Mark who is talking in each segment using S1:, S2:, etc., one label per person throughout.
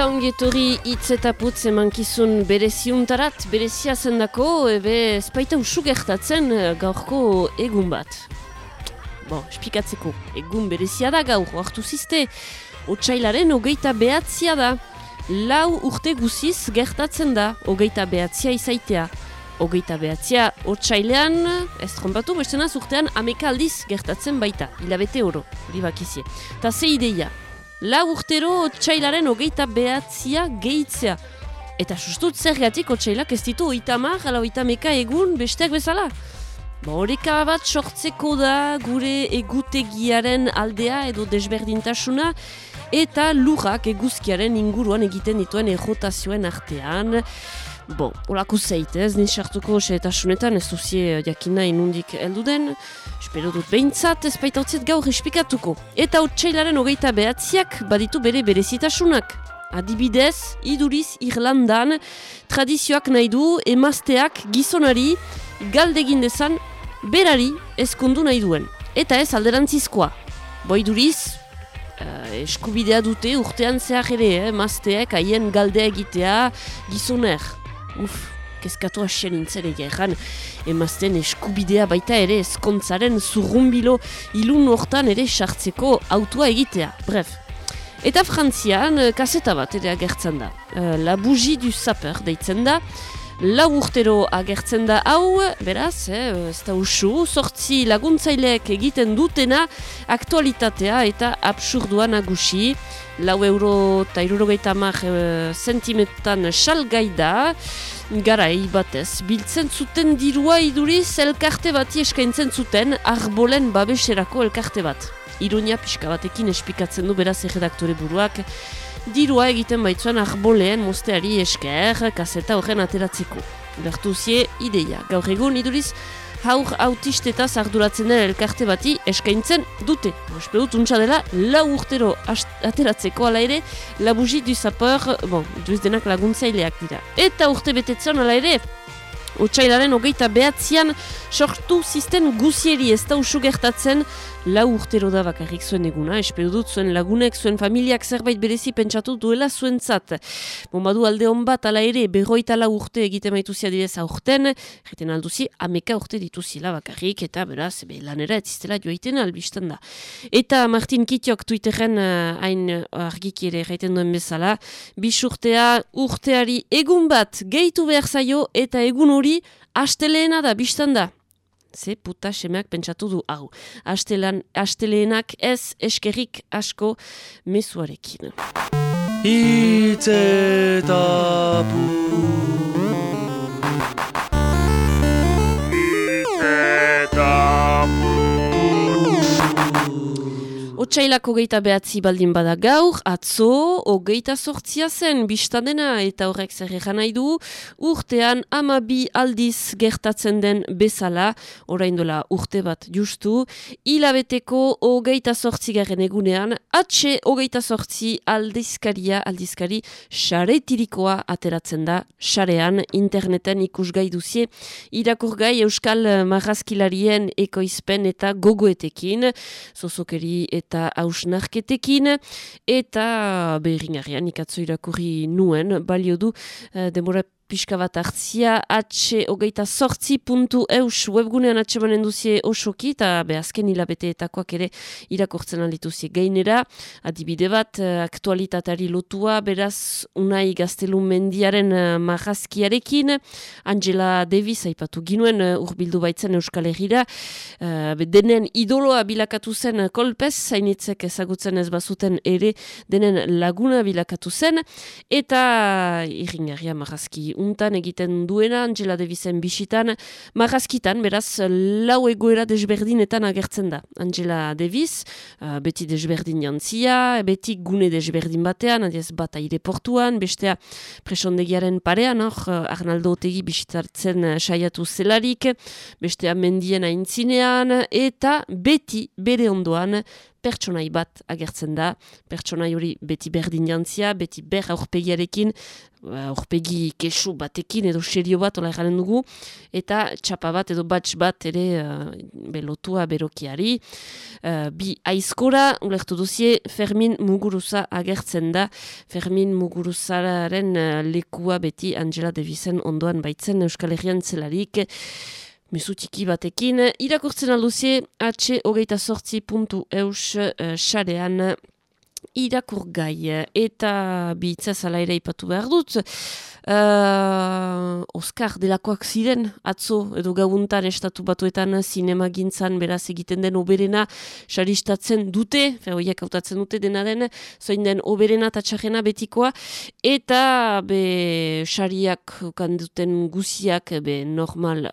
S1: Eta ongetori hitz eta putz emankizun bereziuntarat, berezia zendako, ebe espaita usu gertatzen eh, gaurko egun bat. Bo, espikatzeko, egun berezia da gaur, oartu ziste, otxailaren hogeita behatzia da. Lau urte guziz gertatzen da, hogeita behatzia izaitea. Hogeita behatzia otxailean, ez trompatu, bestenaz urtean ameka aldiz gertatzen baita, hilabete oro, hori bakizie. Ta ze ideia, lau urtero otxailaren hogeita behatzia gehitzea. Eta sustut zergatik otxailak ez ditu oitamak, ala oitameka egun besteak bezala. Ba, horeka bat sortzeko da gure egutegiaren aldea edo desberdintasuna eta lurrak eguzkiaren inguruan egiten dituen errotazioen artean. Bon, olako zeit, ez, ni sartuko xeetasunetan, ez duzie jakina inundik heldu den, espero dut behintzat, ez baita gaur espikatuko. Eta txailaren hogeita behatziak baditu bere berezitasunak. Adibidez, iduriz Irlandan, tradizioak nahi du, emazteak gizonari galdegin dezan berari ezkondu nahi duen. Eta ez alderantzizkoa. Boiduriz, uh, eskubidea dute urtean zehar ere, eh, emazteak haien galdea egitea gizoner uf, kezkatu asien nintzen egeran, emazten eskubidea baita ere eskontzaren zurrumbilo ilun hortan ere sartzeko autua egitea, bref. Eta frantzian, eh, kaseta bat ere agertzen da. Uh, la bougie du saper deitzen da, lau urtero agertzen da hau, beraz, eh, ez da usu, sortzi laguntzaileek egiten dutena aktualitatea eta absurdua nagusi lau euro eta irurogeita mar sentimetan salgai da, garai batez. Biltzen zuten dirua iduriz elkarte bati eskaintzen zuten arbolen babeserako elkarte bat. Ironia pixka batekin espikatzen du beraz erredaktore buruak, dirua egiten baitzuan arboleen mosteari esker, kaseta horren ateratzeko. Bertuzie ideia. Gaur egun iduriz, haur autistetaz arduratzen den elkarte bati eskaintzen dute. Espero dut dela, lau urtero ateratzeko ala ere, la bougie du sapeur, bon, duiz denak laguntzaileak dira. Eta urte betetzen ala ere, Otsailaren hogeita behatzean sortu zisten guzieri ez da usu gertatzen lau urtero da bakarrik zuen eguna, espero dut zuen lagunek, zuen familiak zerbait berezi pentsatu duela zuen zat. Bombadu alde hon bat, ala ere, berroita lau urte egite maituzia direz aurten, jeten alduzi, ameka urte dituzila bakarrik, eta beraz, be, lanera etzistela joaiten albistan da. Eta Martin Kitiok Twitteren uh, hain uh, argiki ere jaiten duen bezala, bisurtea urteari egun bat gehitu behar zaio, eta egun hori, Asteleena da, biztan da. Ze puta semeak pentsatu du hau. Astelan, asteleenak ez eskerrik asko mezuarekin. Itzetapu Otsailako geita behatzi baldin bada gaur, atzo, ogeita sortzia zen, biztadena eta horrek zer nahi du, urtean amabi aldiz gertatzen den bezala, orain dola urte bat justu, hilabeteko ogeita sortzi garen egunean, atxe ogeita sortzi aldizkaria, aldizkari, xaretirikoa ateratzen da, xarean, interneten ikusgai duzie, irakurgai euskal marrazkilarien ekoizpen eta gogoetekin, zozokeri eta eta hausnarketekin, eta behiringarrian ikatzo irakurri nuen, balio du, uh, demora pixka bat hartzia atxe hogeita sortzi puntu eus webgunean atxe manen duzie osoki eta behazken hilabeteetakoak ere irakortzen aldituzie gainera adibide bat eh, aktualitatari lotua beraz unai gaztelu mendiaren uh, marrazkiarekin Angela Davis aipatu ginuen uh, urbildu baitzen Euskal Herriera denen idoloa bilakatu zen kolpez zainitzek ezagutzen ez bazuten ere denen laguna bilakatu zen. Eta irringarria marrazki untan egiten duena, Angela Davisen bisitan, marrazkitan, beraz, lau egoera desberdinetan agertzen da. Angela Davis, uh, beti desberdin jantzia, beti gune desberdin batean, adiez bat aire portuan, bestea presondegiaren parean, hor, Arnaldo Otegi bisitartzen uh, saiatu zelarik, bestea mendien aintzinean, eta beti bere ondoan pertsonai bat agertzen da, pertsonai hori beti berdin jantzia, beti ber aurpegiarekin, aurpegi kesu batekin edo serio bat ola egaren dugu, eta txapa bat edo batx bat ere uh, belotua berokiari. Uh, bi aizkora, ulektu duzie, Fermin Muguruza agertzen da, Fermin Muguruzaren uh, lekua beti Angela Devisen ondoan baitzen Euskal Herrian zelarik, mesutiki batekin. Irakurtzen alduzie, atxe hogeita sortzi puntu eus xarean uh, irakur gai. Eta bitza zala ere ipatu behar dut. Uh, Oskar delakoak ziren, atzo edo gabuntan estatu batuetan sinema gintzan beraz egiten den oberena xaristatzen dute, feroiak hautatzen dute dena den, zoin den oberena eta betikoa, eta be xariak kanduten guziak be normal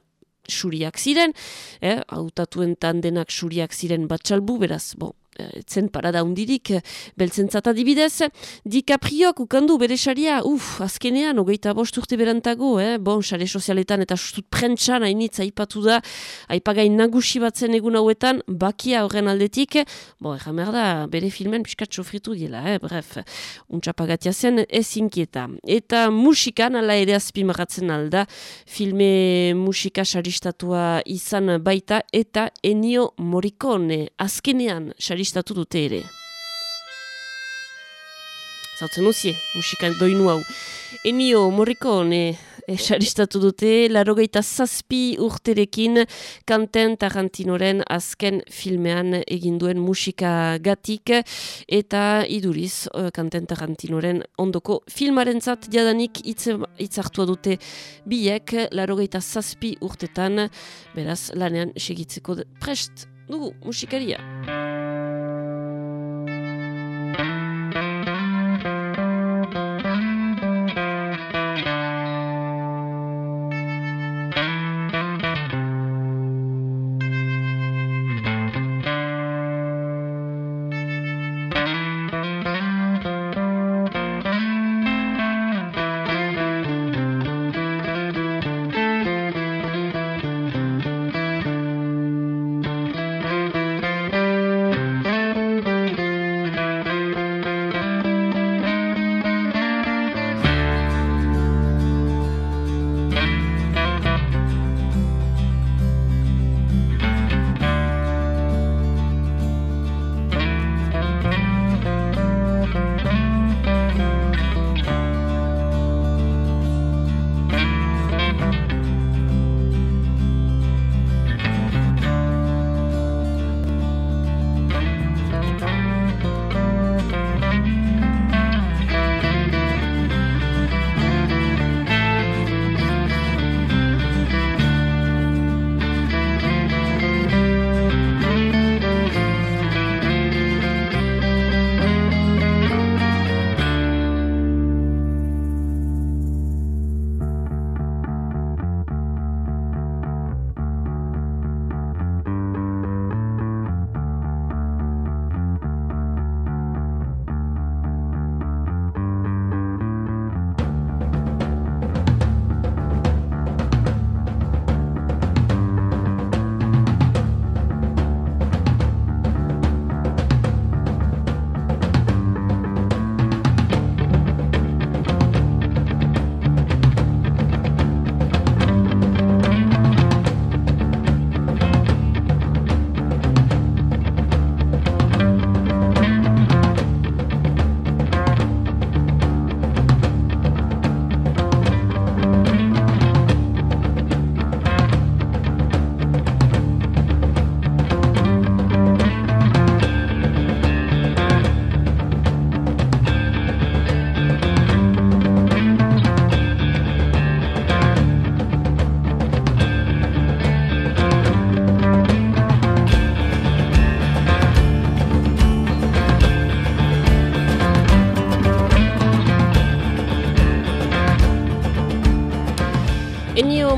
S1: xuriak ziren, eh, autatuen tandenak xuriak ziren batxalbu, beraz, bon, etzen parada undirik, beltzentzat adibidez, DiCaprioak ukandu bere xaria, uf, azkenean, ogeita bost urte berantago, eh? bon, xare sozialetan eta sustut prentxan hainitza aipatu da, aipagain nagusi batzen egun hauetan, bakia horren aldetik, bo, erran da, bere filmen piskat sofritu dila, eh? bref, untxapagatia zen, ez inkieta. Eta musikan, ala ere azpimaratzen alda, filme musika xaristatua izan baita, eta Ennio Morricone, azkenean, xaristatua argistatu dute ere. Zautzen uzie, musikan doinu hau. Enio Morricone esaristatu dute, larogeita zazpi urterekin kanten Tarantinoren azken filmean eginduen musika gatik eta iduriz kanten Tarantinoren ondoko filmaren zat jadanik itzartua dute biek larogeita zazpi urtetan beraz lanean segitzeko prest dugu musikaria.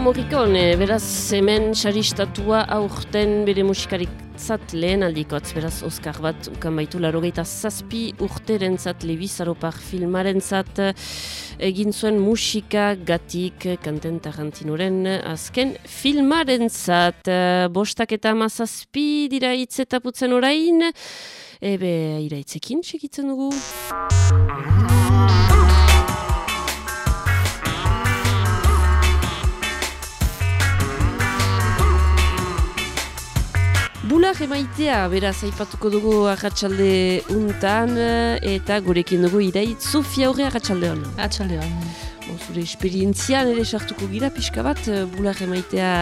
S1: Morricone, beraz hemen xaristatua aurten bere musikarik zat lehen aldikotz, beraz Oskar bat ukan baitu larogeita zazpi urteren zat Levizaropar filmaren zat egin zuen musika gatik kanten Tarantinoren azken filmaren zat. Bostak eta mazazpi dira itzetaputzen orain, ebe iraitzekin segitzen dugu. Bular emaitea, beraz, aipatuko dugu agatsalde untan, eta gurekin dugu irait, Sofia horre agatsalde hon.
S2: Agatsalde hon.
S1: Zure esperientzian ere sartuko gira pixka bat, bular emaitea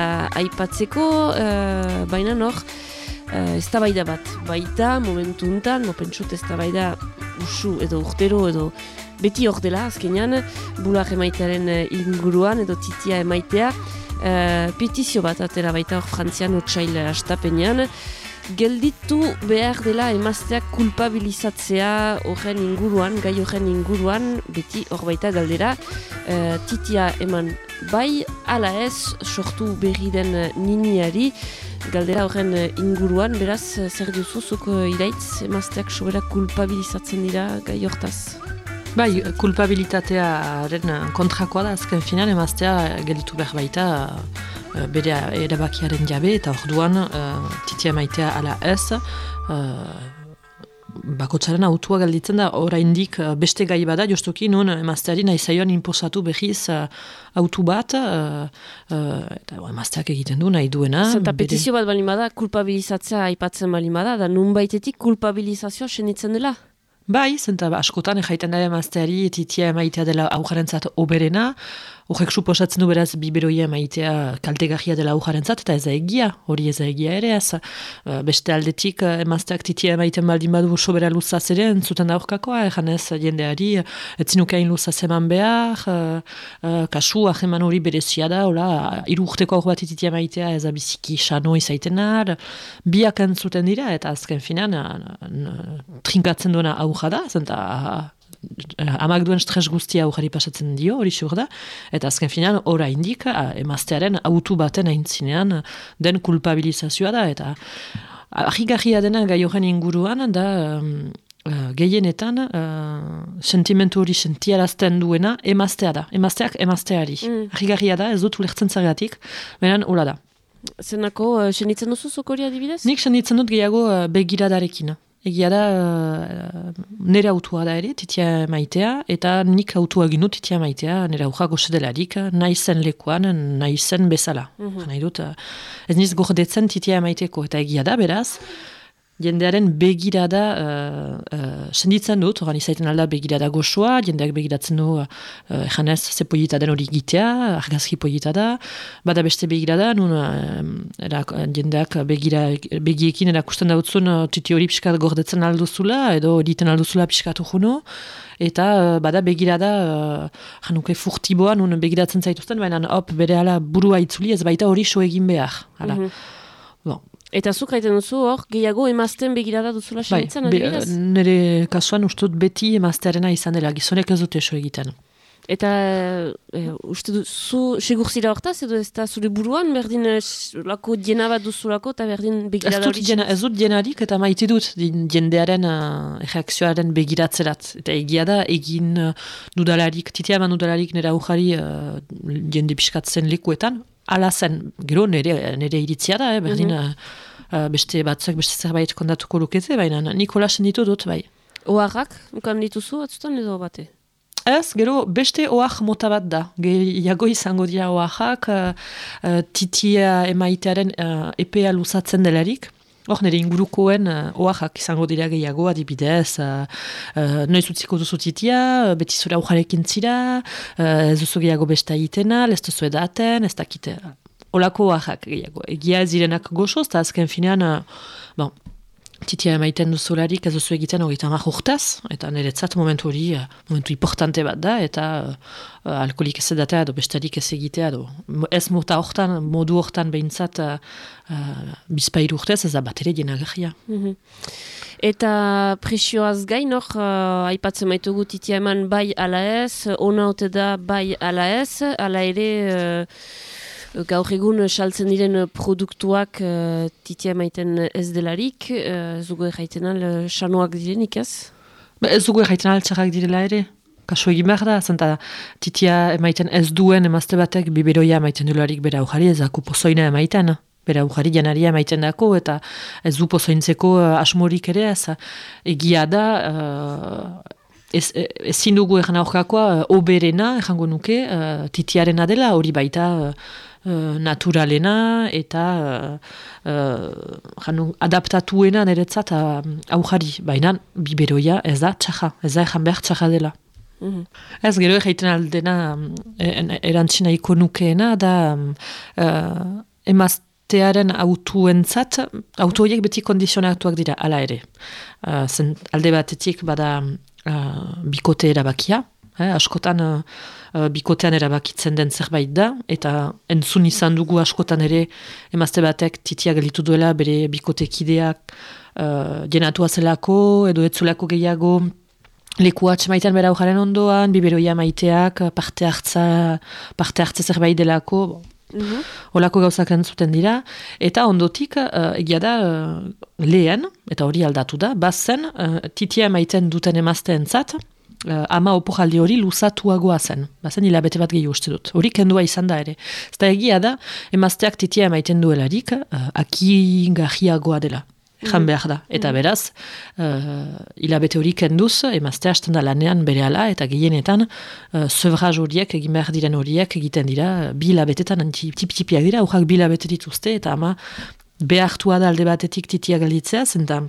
S1: aipatzeko, uh, baina nor, uh, ez da bat. Baita, momentu untan, no pentsot ez da baida usu edo urtero edo beti hor dela, azkenean, bular emaitearen inguruan edo titia emaitea, uh, petizio bat atera baita hor frantzian otxail astapenean. Gelditu behar dela emazteak kulpabilizatzea horren inguruan, gai horren inguruan, beti hor baita galdera, uh, titia eman bai, ala ez, sortu berri den niniari, galdera horren inguruan, beraz, zer duzu, zuko iraitz, emazteak sobera kulpabilizatzen dira gai hortaz?
S2: Bai, kulpabilitatearen kontrakoa da, azken finan, emaztea gelditu behar baita uh, bere erabakiaren jabe, eta orduan uh, titia maitea ala ez, uh, bakotzaren autua gelditzen da, oraindik uh, beste gai bada, jostuki nun emazteari nahi zaion inposatu behiz uh, autu bat, uh, uh, eta emazteak egiten du nahi duena.
S1: Zenta petizio bat balimada, kulpabilizatzea aipatzen balimada, da nun baitetik kulpabilizazioa senitzen dela?
S2: Bai, zenta askotan jaiten da emazteari etitia emaitea dela aujarentzat oberena, Horrek suposatzen du beraz biberoia maitea kaltegarria dela aujarentzat eta ez da egia, hori ez da egia ere ez. Uh, beste aldetik uh, emazteak titia maiten baldin badu sobera luzaz ere entzuten da aurkakoa, egan ez jendeari ez zinukain luzaz eman behar, kasu aheman hori berezia da, hola, iru urteko aur bat titia maitea ez da biziki xano izaiten biak entzuten dira eta azken finan trinkatzen duena auja da, zenta Eh, amak duen stres guztia aurrari pasatzen dio, hori xur da, eta azken finean, ora indika, emaztearen autu baten aintzinean den kulpabilizazioa da, eta ahigarria dena gai horren inguruan, da uh, gehienetan uh, sentimentu hori sentiarazten duena emaztea da, emazteak emazteari. Mm. Da, ez dut ulertzen zergatik, benen, hola da.
S1: Zenako, uh, senitzen duzu zokori adibidez?
S2: Nik senitzen dut gehiago uh, begiradarekin. Egia da, uh, nire autua da ere, titia maitea, eta nik autua ginu titia maitea, nire auja gosedelarik, nahi zen lekuan, nahi zen bezala. Mm -hmm. dut, uh, ez niz gordetzen titia maiteko, eta egia da, beraz, jendearen begirada uh, uh, senditzen dut, oran izaiten alda begirada goxoa, jendeak begiratzen du uh, janez ze pollita den hori gitea, argazki pollita da, bada beste begirada, nun uh, jendeak begira, begiekin erakusten dautzun uh, titi hori piskat gordetzen alduzula, edo editen alduzula piskatu juno, eta uh, bada begirada uh, januke furtiboa, nun begiratzen zaituzten, baina hop, bere ala burua itzuli, ez baita hori so egin behar. Hala. Mm -hmm. Bon,
S1: Eta zuk haiten duzu hor, gehiago emazten begirada duzula sinitzen, bai, adibidez?
S2: Nire kasuan ustut beti emaztearena izan dela, gizonek ez dute eso egiten.
S1: Eta e, uste du, zu segur zira hortaz, edo ez da zure buruan, berdin eh, lako diena bat duzulako, eta berdin begirada hori?
S2: Ez dut dienarik, eta maite dut jendearen uh, reakzioaren begiratzerat. Eta egia da, egin uh, nudalarik, titia eman nudalarik nire aujari uh, jende piskatzen lekuetan, ala zen, gero nire, nire iritzia da, eh, berdin mm -hmm. beste batzak, beste zerbait kondatuko lukete, baina Nikola senditu dut, bai.
S1: Oarrak, ukan dituzu, atzutan edo bate?
S2: Ez, gero beste oak mota bat da. Gehiago izango dira oakak, uh, uh, titia emaitearen uh, epea luzatzen delarik, Hor, nire ingurukoen uh, oaxak izango dira gehiago, adibidez, uh, uh, noiz utziko duzu titia, uh, beti zure aujarekin zira, uh, ez duzu gehiago besta itena, ez duzu edaten, ez dakite, olako oaxak gehiago. Egia zirenak goxoz, eta azken finean, uh, bon, titia emaiten duzularik ez duzu egiten horietan urtaz, eta niretzat momentu hori, eh, momentu importante bat da, eta uh, alkoholik ez edatea, edo bestarik ez egitea, edo ez mota hortan, modu hortan behintzat uh, uh, bizpairu urtez, ez da bat ere dienagarria. Mm -hmm.
S1: Eta presioaz gain hor, uh, aipatzen maitugu titia eman bai ala ez, ona da bai ala ez, ala ere... Gaur egun saltzen diren produktuak uh, titia emaiten ez delarik, uh, zugu erraiten al, sanoak direnik ez?
S2: Ba, ez zugu erraiten al txarrak direla ere. Kaso egin behar da, zenta titia emaiten ez duen emazte batek biberoia emaiten dularik bera aujari ez aku pozoina emaiten. Bera aujari janaria emaiten dako eta ez du pozointzeko uh, asmorik ere ez. Egia da, uh, ez, dugu egan aurkakoa, oberena, egango nuke, uh, titiarena dela, hori baita naturalena eta uh, adaptatuena niretzat uh, aujari. Baina biberoia ez da txaja, ez da egan behar txaja dela. Mm -hmm. Ez gero egiten aldena erantzina ikonukeena da uh, emaztearen autuentzat, autoiek beti kondizionatuak dira, ala ere. Uh, zen, alde batetik bada uh, bikote erabakia. Eh, askotan uh, bikotean erabakitzen den zerbait da, eta entzun izan dugu askotan ere emazte batek titia galitu duela bere bikotekideak uh, jenatua zelako edo etzulako gehiago leku atxemaitean bera ujaren ondoan, biberoia maiteak parte hartza, parte hartza zerbait delako, bon. Mm Olako gauzak entzuten dira, eta ondotik uh, egia da lehen, eta hori aldatu da, bazen uh, titia maiten duten emazte entzat, uh, ama opojaldi hori luzatuagoa zen. Bazen hilabete bat gehi uste dut. Hori kendua izan da ere. Zta egia da, emazteak titia emaiten duelarik, uh, aki dela. Jan mhm. behar da. Eta mhm. beraz, uh, hilabete hori kenduz, emazte hasten da lanean bere ala, eta gehienetan, uh, zevraz horiek, egin behar diren horiek, egiten dira, bi hilabetetan tip-tipiak dira, urrak bi hilabete dituzte, eta ama behartua da alde batetik titia galditzea, zenta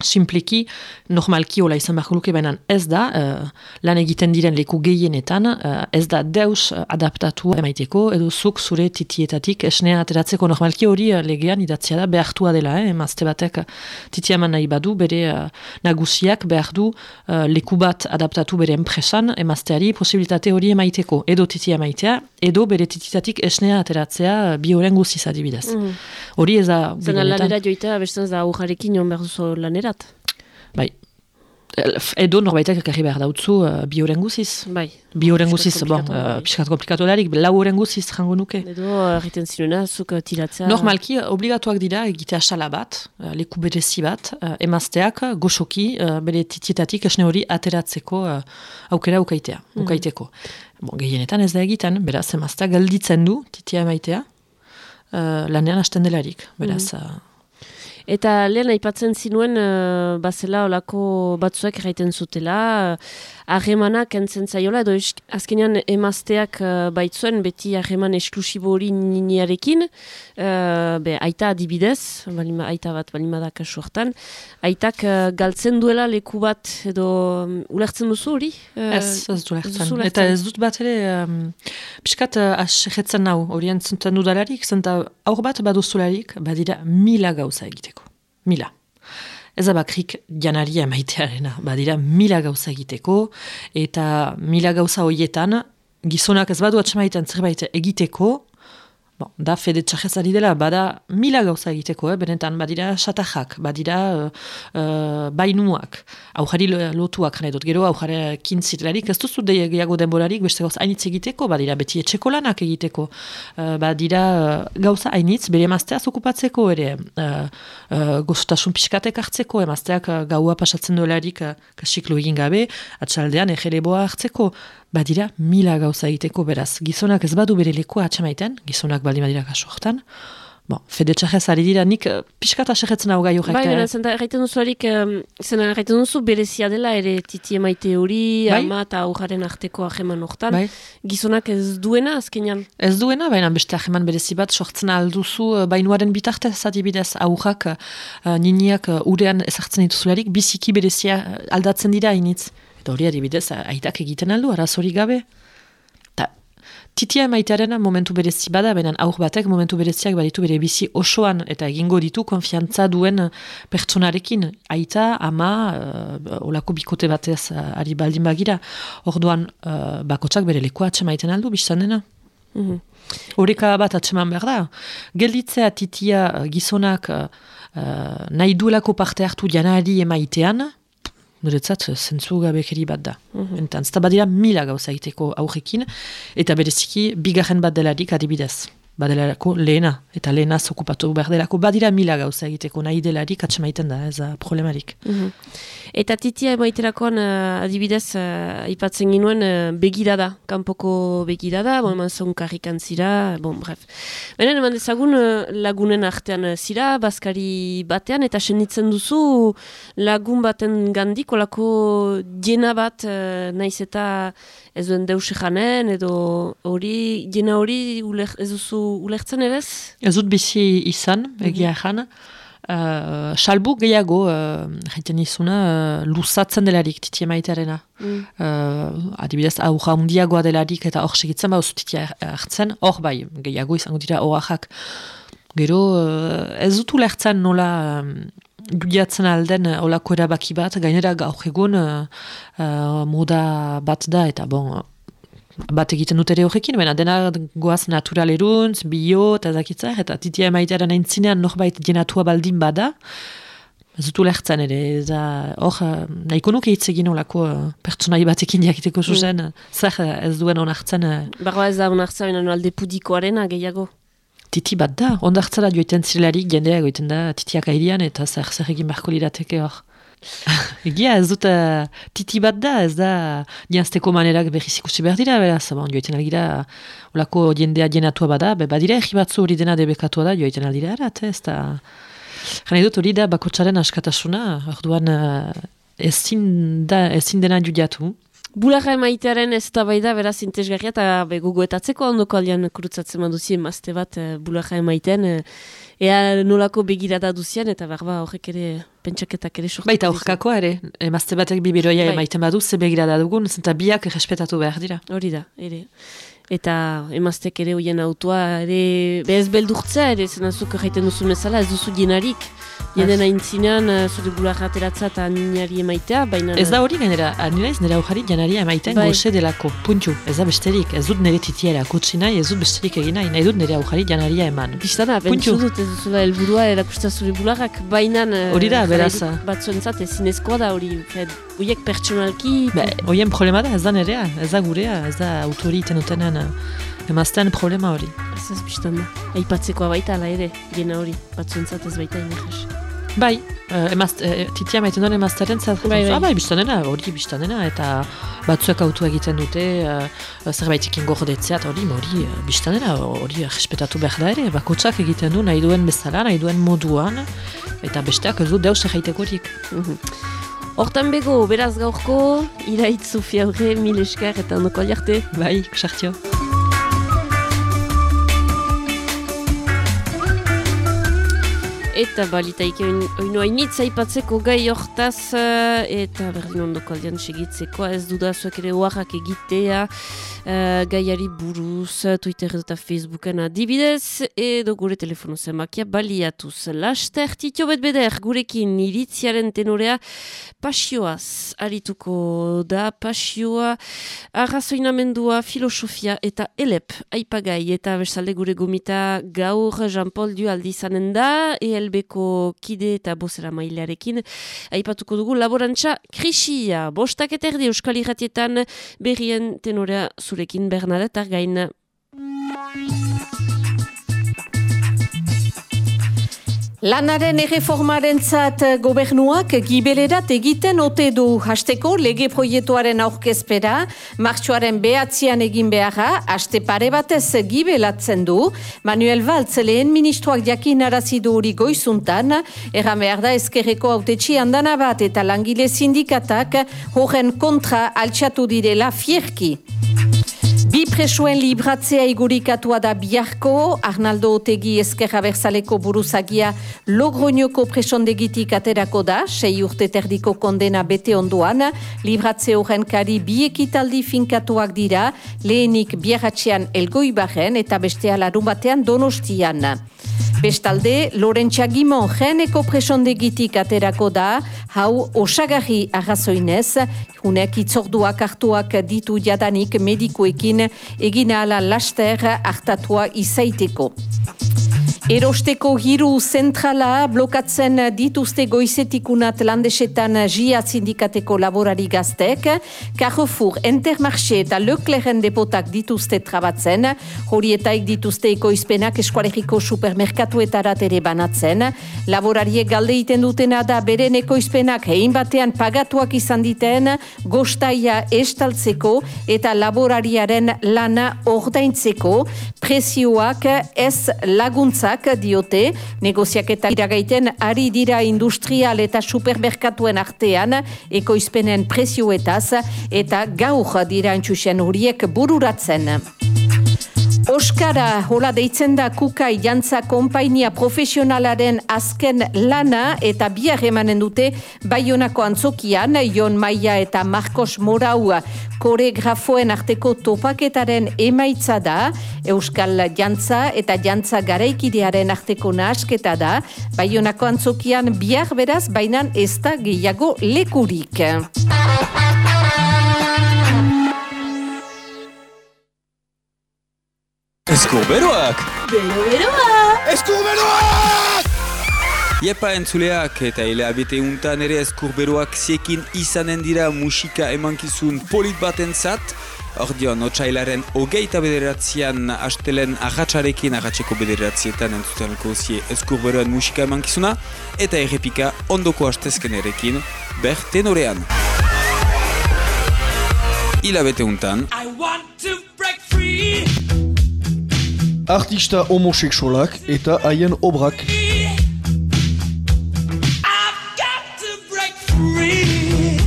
S2: simpleki, normalki hola izan beharko luke, baina ez da, uh, lan egiten diren leku gehienetan, uh, ez da deus adaptatu emaiteko, edo zuk zure titietatik esnea ateratzeko normalki hori uh, legean idatzia da behartua dela, eh? emazte batek titia eman nahi badu, bere uh, nagusiak behar du uh, leku bat adaptatu bere enpresan, emazteari posibilitate hori emaiteko, edo titia emaitea, edo bere titietatik esnea ateratzea bi horren guziz adibidez. Mm. Hori ez da...
S1: Zena lanera joitea, bestenz da, ujarekin joan behar duzu lanera berat.
S2: Bai. Edo norbaitek ekarri behar dautzu uh, bi horren guziz.
S1: Bai.
S2: Bi horren guziz, bon, uh, piskat komplikatu darik, lau horren guziz jango nuke.
S1: Edo erriten zinuna, zuk tiratza...
S2: Normalki, obligatuak dira egitea sala bat, uh, leku berezi bat, uh, emazteak goxoki uh, bere titietatik esne hori ateratzeko uh, aukera ukaitea, mm. ukaiteko. Bon, gehienetan ez da egiten, beraz, emazteak gelditzen du titia emaitea, uh, lanean hasten delarik, beraz... Mm.
S1: Eta lehen aipatzen zinuen, uh, bazela olako batzuek erraiten zutela, harremanak uh, entzen zaiola, edo azkenean emazteak uh, baitzuen beti harreman esklusibo hori niniarekin, uh, be, aita adibidez, balima, aita bat balima da kasu hortan, aitak uh, galtzen duela leku bat, edo um, ulertzen duzu hori?
S2: Uh, ez, ez du ulertzen. Eta ez dut bat ere, um, piskat uh, asegetzen nau, hori entzuntan dudalarik, zenta aur bat baduzularik, badira mila gauza egite mila. Ez abakrik janaria maitearena, badira mila gauza egiteko, eta mila gauza horietan, gizonak ez badu atxamaiten zerbait egiteko, Bon, da fede txajezari dela, bada mila gauza egiteko, eh? benetan badira satajak, badira uh, uh, bainuak, aujari lotuak nahi dut, gero aujare kintzitlarik, ez duzu de gehiago denborarik, beste gauza hainitz egiteko, badira beti etxeko lanak egiteko, uh, badira uh, gauza hainitz, bere emazteaz okupatzeko ere, uh, uh, gozutasun pixkatek hartzeko, emazteak uh, gaua pasatzen duelarik uh, kasiklo egin gabe, atxaldean egereboa hartzeko, badira mila gauza egiteko beraz. Gizonak ez badu bere lekoa atxamaiten, gizonak baldin badira kasu hortan. Bon, fede txajez ari dira, nik uh, pixkat asegetzen hau gai horretak.
S1: Bai, zenta erraiten duzu harik, um, zena erraiten duzu berezia dela ere titi emaite hori, bai? ama eta aujaren arteko aheman hortan. Bai? Gizonak ez duena azkenean?
S2: Ez duena, baina beste aheman berezi bat sortzen alduzu uh, bainuaren bitartez adibidez aujak uh, niniak uh, urean ezartzen dituzularik, biziki berezia aldatzen dira initz. Eta hori adibidez, aitak egiten aldu, arazori gabe. Ta, titia maitearen momentu berezi bada, benen aur batek momentu bereziak baditu bere bizi osoan, eta egingo ditu konfiantza duen pertsonarekin. Aita, ama, uh, olako bikote batez uh, ari baldin bagira, orduan uh, bakotsak bere lekoa atxemaiten aldu, biztan dena. Mm Horika bat atseman behar da. Gelditzea titia gizonak uh, nahi duelako parte hartu janari emaitean, niretzat zentzu gabekeri bat da. Mm -hmm. Entan, zta badira mila gauza egiteko aurrekin, eta bereziki bigarren bat delarik adibidez. Badelarako lehena, eta lehena okupatu behar delako, badira mila gauza egiteko nahi delarik atxemaiten da, ez da problemarik.
S1: Mhm. Eta titia emaiterakoan uh, adibidez uh, aipatzen ginuen uh, begirada, kanpoko begirada, bon, eman zon karrikan zira, bon, bref. Benen, eman dezagun lagunen artean zira, baskari batean, eta senitzen duzu lagun baten gandik, olako jena bat, naiz eta ez duen deus janen, edo hori, jena hori ez duzu ulertzen ere ez?
S2: Ez dut bizi izan, mhm. egia mm Uh, salbu gehiago, uh, jaiten izuna, uh, lusatzen delarik titia maitearena. Mm. Uh, adibidez, aurra undiagoa delarik eta hor segitzen, ba, oso titia hartzen, hor bai, gehiago izango dira horrak. Gero, uh, ez dut ulertzen nola... Um, Judiatzen alden olako erabaki bat, gainera gaur egun uh, moda bat da, eta bon, bat egiten dut ere horrekin, baina dena goaz naturaleruntz, bio, eta zakitzak, eta titia emaitearen aintzinean norbait genatua baldin bada, ez dut ulertzen ere, eta hor, nahiko nuke hitz egin olako uh, pertsonai batekin diakiteko zuzen, mm. zer ez duen onartzen.
S1: Barroa ez da onartzen, baina alde pudikoaren gehiago.
S2: Titi bat da, ondartzara joiten zirelarik jendea goiten da titiak airean, eta zer zer egin beharko lirateke hor. Egia, ez dut uh, titi bat da, ez da dianzteko manerak berriz ikusi behar dira, beraz, bon, joiten algira, olako jendea jenatua bada, be, badira egi batzu hori dena debekatua da, joiten aldira erat, ez da... Jena dut hori da bakotxaren askatasuna, orduan uh, ezin, da, ezin dena judiatu.
S1: Bularra emaitearen ez da bai da, beraz, intezgarria, eta guguetatzeko ondoko aldean kurutzatzen maduzien, mazte bat, uh, bularra emaiten, ea nolako begirada duzian, eta barba horrek ere pentsaketak ere sortu.
S2: Baita horkako ere, emazte batek bibiroia bai. emaiten badu, ze begirada dugun, zenta biak respetatu behar dira.
S1: Hori da, ere. Eta emaztek ere hoien autua, ere bez beldurtzea, ere zenazuk jaiten duzu nezala, ez duzu jenarik. Jenden aintzinean, uh, zure bularra ateratza eta ninari emaitea, baina...
S2: Ez da hori gainera, nire ez nire aujari janari emaitea bai. goze delako, puntu, ez da besterik, ez dut nire titiera kutsi nahi, ez dut besterik egin nahi, nahi dut nire aujari janaria eman.
S1: Bistana, bentsu dut ez duzula helburua erakusta zure bularrak, baina...
S2: Hori da, beraz.
S1: Bat zuentzat ezin ezkoa da hori, horiek pertsonalki...
S2: Horien problema da, ez da nirea, ez da gurea, ez da autori iten utenen emaztean problema hori.
S1: Ez ez biztan da, aipatzekoa baita ala ere, gena hori, bat zuentzat ez baita inerres.
S2: Bai, uh, emaz, uh, titia maiten duen emaztaren zat, bai, bai. Ah, bai, biztanena, hori biztanena, eta batzuek autu egiten dute, uh, zerbait ikin gordetzea, hori, hori, uh, biztanena, hori respetatu behar da ere, bakotsak egiten du nahi duen bezala, nahi duen moduan, eta besteak ez du deus egiteko horik.
S1: Mhm. Hortan bego, beraz gaurko, iraitzu fiabre, mil esker eta ondoko aliarte.
S2: Bai, kusartio.
S1: Eta balitaik oino hainitz aipatzeko gai hortaz eta berdin ondoko aldean segitzeko ez dudazuek ere oaxak egitea uh, gaiari buruz Twitter eta Facebooken adibidez edo gure telefono zemakia baliatuz. Laster titio bet gurekin iritziaren tenorea pasioaz arituko da pasioa arrazoinamendua filosofia eta elep aipagai eta besalde gure gomita gaur Jean-Paul du aldizanen da e elbeko kide eta bozera mailearekin. Aipatuko dugu laborantza krisia. Bostak eta erdi euskal irratietan berrien tenorea zurekin Bernadetar gain.
S3: Lanaren erreformaren zat gobernuak gibelerat egiten ote du. Hasteko lege proietuaren aurkezpera, martxoaren behatzean egin beharra, haste pare batez gibelatzen du, Manuel Valtz lehen ministroak jakin arazidu hori goizuntan, erran behar da ezkerreko autetxi handana bat eta langile sindikatak horren kontra altxatu direla fierki. Bi presoen libratzea igurikatua da biharko, Arnaldo Otegi ezkerra berzaleko buruzagia logroñoko presondegitik aterako da, sei urte terdiko kondena bete onduan, libratze horren kari bi ekitaldi finkatuak dira, lehenik biarratxean elgoibaren eta bestea larun batean donostian. Bestalde, Lorentza Gimon jeneko presondegitik aterako da, hau osagarri arrazoinez, hunek itzorduak hartuak ditu jadanik medikoekin egina ala laster hartatua izaiteko. Erosteko hiru zentrala blokatzen dituzte goizetikunat landesetan jia sindikateko laborari gaztek, Carrefour, Intermarché eta Leclerren depotak dituzte trabatzen, horietaik dituzte ekoizpenak eskualegiko supermerkatuetarat ere banatzen, laborariek galde iten dutena da beren ekoizpenak hein batean pagatuak izan diten, gostaia estaltzeko eta laborariaren lana ordaintzeko, prezioak ez laguntzak diote, negoziak eta iragaiten ari dira industrial eta supermerkatuen artean ekoizpenen prezioetaz eta gaur dira entxusen horiek bururatzen. Oskara, hola deitzen da kukai jantza kompainia profesionalaren azken lana eta biar emanen dute Baionako antzokian, Jon Maia eta Marcos Morau. Koregrafoen arteko topaketaren emaitza da, Euskal jantza eta jantza garaikidearen arteko nahasketa da, Baionako antzokian biar beraz bainan ez da gehiago lekurik.
S4: Eskurberoak!
S5: Bero-beroa!
S4: Eskurberoak! Iepa entzuleak eta ele abete untan ere eskurberoak ziekin izanen dira musika emankizun polit baten zat. Ordio, notxailaren hogeita bederatzean astelen ahatsarekin ahatseko bederatzietan entzutelko zie eskurberoen musika emankizuna eta errepika ondoko astezken erekin ber tenorean. Ilabete untan,
S5: I want to break free.
S6: Artista homoseksualak eta haien obrak.
S5: I've got to break free.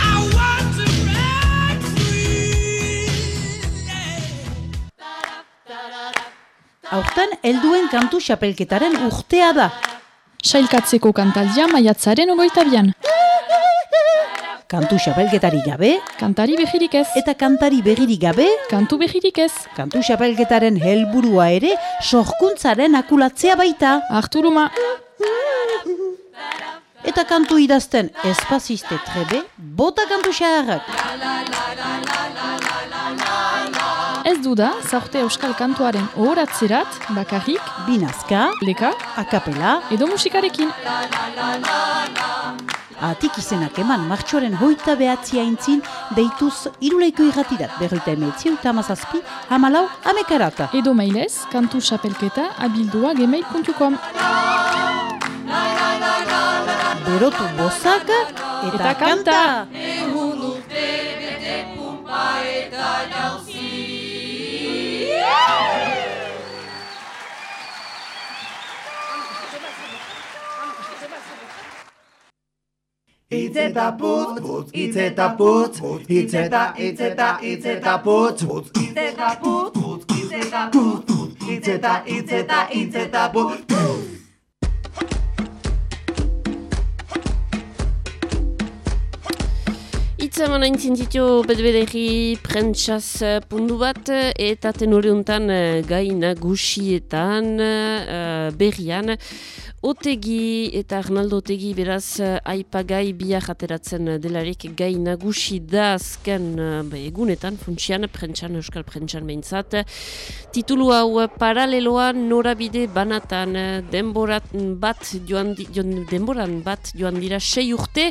S5: I want to break free.
S7: Aurten helduen kantu xapelketaren urtea da.
S8: Sailkatzeko kantaldia maiatzaren ogoita bian.
S7: Kantu xapelketari gabe
S8: Kantari behirik ez.
S7: eta kantari berririk gabe,
S8: Kantu behirik ez.
S7: kantu xapelketaren helburua ere sorkuntzaren akulatzea baita.
S8: Arturuma.
S7: Eta kantu idazten espaziste trebe, bota kantu xaharrak.
S8: Ez du da, zaurte euskal kantuaren ohoratzerat, bakarrik,
S7: Binazka,
S8: leka
S7: akapela,
S8: edo musikarekin.
S7: Atik izenak eman martxoaren hoita behatzia intzin, deituz iruleiko irratirat, berroita emetzi, eta amazazpi, hamalau, amekarata.
S8: Edo mailez, kantu xapelketa abildua gmail.com.
S7: Berotu bozak, eta,
S8: Eta kanta!
S9: Itz eta putz, putz, itz eta putz, itz eta, itz eta, itz eta putz, putz, itz eta putz, putz, itz eta putz, putz, itz eta, itz eta, itz eta putz.
S1: Itza eman aintzin ditu bedbederi prentsaz eh, pundu bat eh, eta tenore untan eh, gai nagusietan uh, berrian Otegi eta Arnaldo Otegi beraz uh, aipagai biak ateratzen delarik gai nagusi da azken uh, be, egunetan funtsian prentsan, euskal prentsan behintzat. Titulu hau paraleloan norabide banatan denborat bat joan, di, joan, denboran bat joan dira sei urte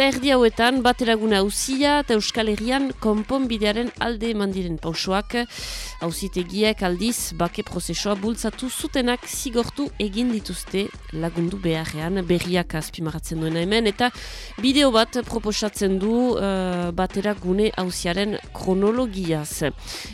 S1: perdi hauetan bateraguna hauzia eta Euskal Herrian konponbidearen alde eman diren pausoak hauzitegiek aldiz bake prozesua bultzatu zutenak zigortu egin dituzte lagundu beharrean berriak azpimaratzen duena hemen. Eta bideo bat proposatzen du uh, batera gune hauziaren kronologiaz.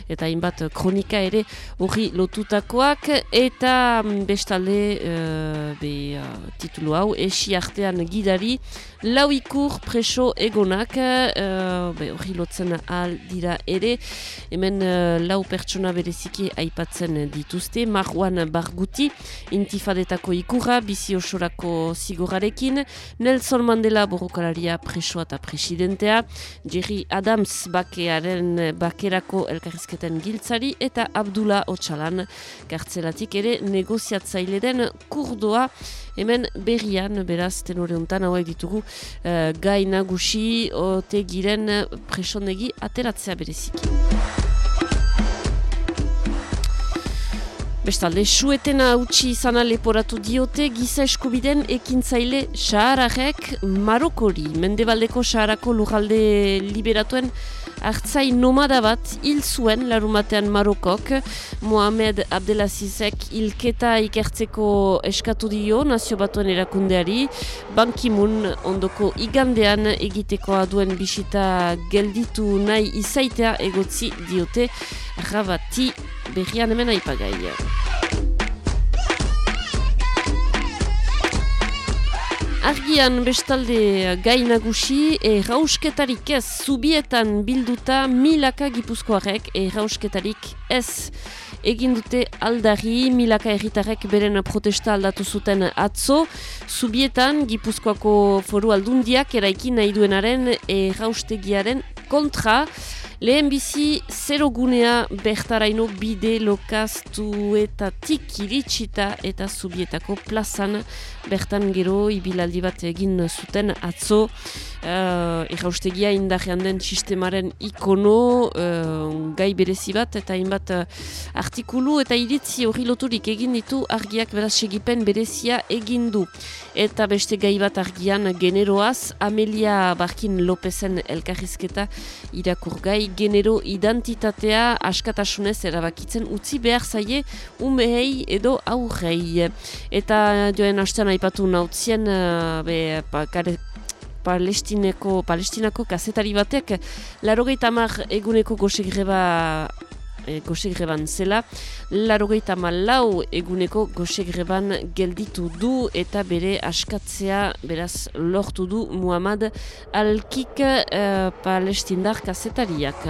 S1: Eta hainbat kronika ere hori lotutakoak. Eta mm, bestalde uh, be, uh, titulu hau esi artean gidari lau ikur preso egonak uh, hori lotzen ahal dira ere. Hemen uh, lau pertsona bereziki aipatzen dituzte. Marwan Barguti intifadetako ikurra bizi osorako zigorarekin Nelson Mandela borrokalaria presoa eta presidentea Jerry Adams bakearen bakerako elkarrizketen giltzari eta Abdullah Otsalan kartzelatik ere negoziatzaile den kurdoa hemen berrian beraz tenore hontan hauek ditugu uh, gai nagusi otegiren presondegi ateratzea bereziki. Bestalde, suetena utzi izana leporatu diote giza eskubiden ekintzaile sahararek Marokori. Mendebaldeko saharako lugalde liberatuen hartzai nomada bat hil zuen larumatean Marokok. Mohamed Abdelazizek hilketa ikertzeko eskatu dio nazio batuen erakundeari. Bankimun ondoko igandean egitekoa duen bisita gelditu nahi izaitea egotzi diote rabati berrian hemen aipagai. Argian bestalde gai nagusi errausketarik ez. Zubietan bilduta milaka gipuzkoarek errausketarik ez. Egin dute aldari milaka erritarek beren protesta aldatu zuten atzo. Zubietan gipuzkoako foru aldundiak eraikin nahi duenaren erraustegiaren kontra Lehen bizi zero gunea bertaraino bide lokaztuetatik iritsita eta zubietako plazan bertan gero ibilaldi bat egin zuten atzo uh, erraustegia indarrean den sistemaren ikono uh, gai berezi bat eta hainbat uh, artikulu eta iritzi hori loturik egin ditu argiak beraz segipen berezia egin du. Eta beste gai bat argian generoaz, Amelia Barkin Lopezen elkarrizketa irakur gai, genero identitatea askatasunez erabakitzen utzi behar zaie umehei edo aurrei. Eta joen hastean aipatu nautzien, uh, be, pa, kare, palestineko, palestinako kazetari batek larogeita mar eguneko gosegreba e, gosegreban zela, larogeita lau eguneko gosegreban gelditu du eta bere askatzea beraz lortu du Muhammad Alkik e, palestindar kazetariak.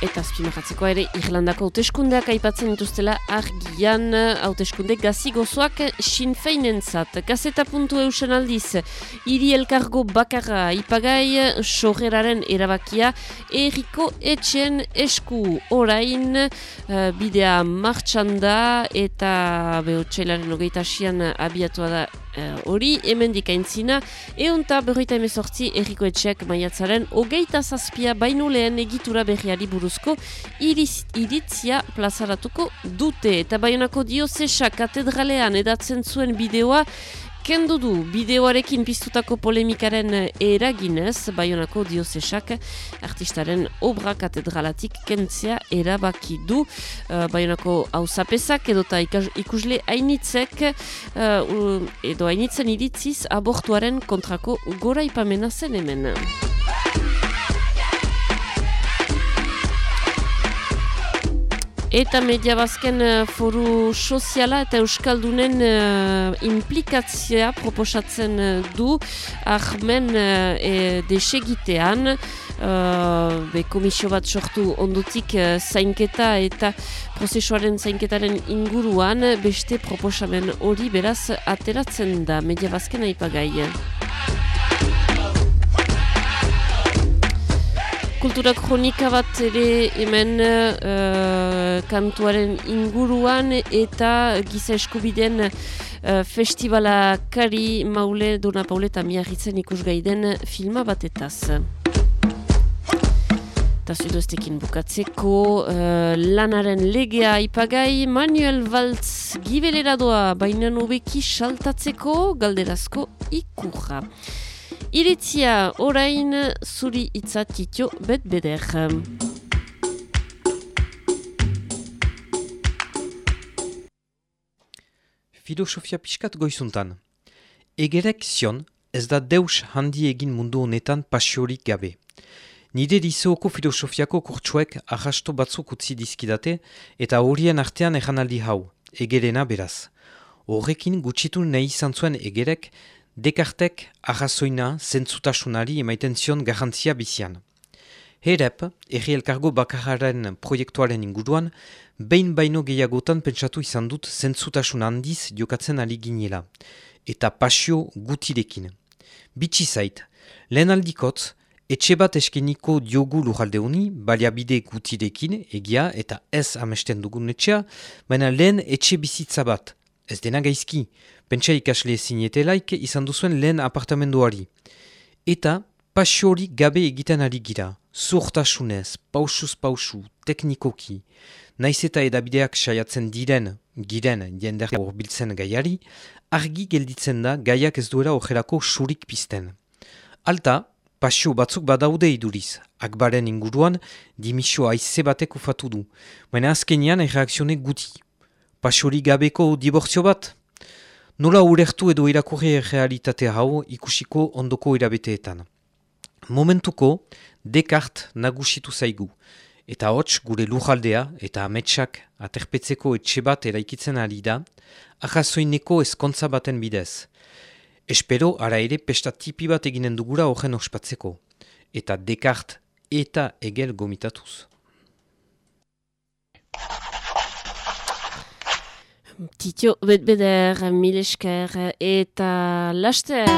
S1: Eta azpimarratzeko ere Irlandako hauteskundeak aipatzen dituztela argian hauteskunde gazi gozoak sinfeinentzat. Gazeta puntu eusen aldiz, hiri elkargo bakarra ipagai sogeraren erabakia erriko etxen esku orain uh, bidea martxan da eta behotxailaren ogeita asian abiatua da Eh, hori uh, hemen dikaintzina eunta berroita emezortzi erriko etxeak maiatzaren hogeita zazpia baino lehen egitura berriari buruzko iriz, iritzia plazaratuko dute. Eta baionako diozesa katedralean edatzen zuen bideoa kendu du bideoarekin piztutako polemikaren eraginez, Bayonako diozesak artistaren obra katedralatik kentzea erabaki du. Uh, Bayonako hauzapezak edota ikusle hainitzek uh, edo hainitzen iritziz abortuaren kontrako gora ipamena zen hemen. Eta media bazken uh, foru soziala eta euskaldunen uh, implikazioa proposatzen uh, du ahmen uh, e, desegitean uh, be komisio bat sortu ondutik uh, zainketa eta prozesuaren zainketaren inguruan beste proposamen hori beraz ateratzen da media bazken aipagai. Kultura kronika bat ere hemen uh, kantuaren inguruan eta giza eskubiden uh, festivala kari maule dona paule eta miarritzen ikus gaiden filma batetaz. Eta zuduestekin bukatzeko uh, lanaren legea ipagai Manuel Valtz gibelera doa bainan obeki saltatzeko galderazko ikurra. Iritzia orain zuri itzatitio bet beder.
S10: Filosofia pixkat goizuntan. Egerek zion ez da deus handi egin mundu honetan pasiorik gabe. Nire dizuoko filosofiako kurtsuek arrasto batzuk utzi dizkidate eta horien artean eganaldi hau, egerena beraz. Horrekin gutxitu nahi izan zuen egerek Dekartek arrazoina zentzutasunari emaiten zion garantzia bizian. Herep, erri elkargo bakararen proiektuaren inguruan, behin baino gehiagotan pentsatu izan dut zentzutasun handiz diokatzen ali ginela, eta pasio gutirekin. Bitsi zait, lehen aldikotz, etxe bat eskeniko diogu lujalde honi, baliabide gutirekin, egia eta ez amesten dugun etxea, baina lehen etxe bizitza bat, ez dena gaizki, pentsa ikasle zinetelaik izan duzuen lehen apartamenduari. Eta pasio hori gabe egiten ari gira, zuhtasunez, pausuz pausu, teknikoki, naiz eta edabideak saiatzen diren, giren jender horbiltzen gaiari, argi gelditzen da gaiak ez duela ojerako surik pizten. Alta, pasio batzuk badaude iduriz, akbaren inguruan dimisio aize batek ufatu du, baina azkenian erreakzione guti. Pasiori gabeko dibortzio bat? Nola urertu edo irakurri realitate hau ikusiko ondoko irabeteetan. Momentuko, Descartes nagusitu zaigu, eta hots gure lujaldea eta ametsak aterpetzeko etxe bat eraikitzen ari da, ahazoineko eskontza baten bidez. Espero ara ere pestatipi bat eginen dugura horren ospatzeko, eta Descartes eta Hegel gomitatuz.
S1: Titio, betbeder, mil esker, eta laster,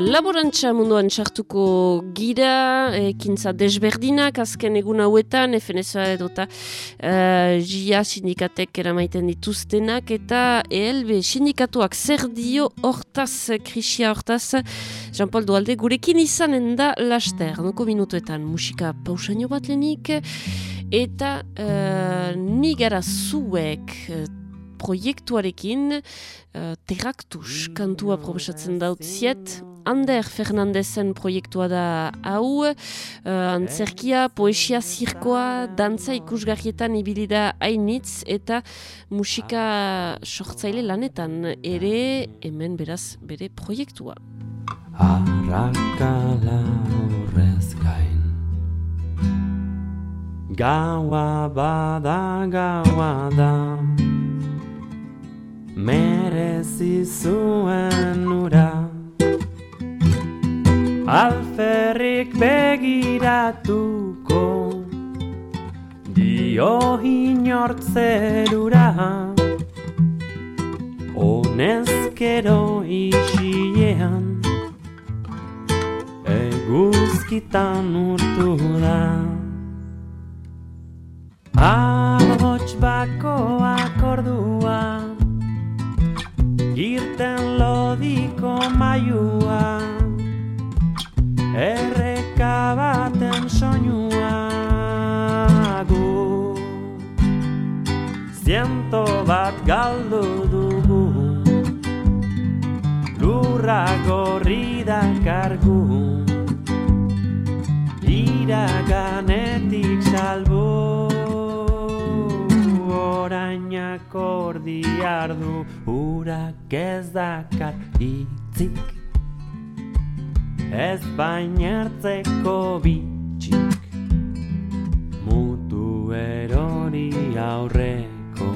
S1: laborantza munduan sartuko gira, ekintza desberdinak, azken egun hauetan, FNSA edota uh, JIA sindikatek eramaiten dituztenak, eta ELB sindikatuak zer dio hortaz, krisia hortaz, Jean-Paul Dualde, gurekin izanen da laster, nuko minutuetan, musika pausaino bat lenik, eta uh, nigara zuek, proiektuarekin uh, Terraktus kantua proposatzen dautziet. Ander Fernandezen proiektua da hau, uh, antzerkia, poesia zirkoa, dantza ikusgarrietan ibilida hainitz eta musika sortzaile lanetan ere hemen beraz bere proiektua.
S11: Arrakala horrez gain. Gaua bada, gaua da merezi zuen ura. Alferrik begiratuko dio inortzerura Honezkero isiean eguzkitan urtu da. Ahots bako akordua Irten lodiko maiua Erreka baten soinua gu Ziento bat galdu dugu. Lurra gorri dakargu Iraganetik salbu Orainak ordiar du Urak ez dakar itzik. Ez bainertzeko bitxik Mutu erori aurreko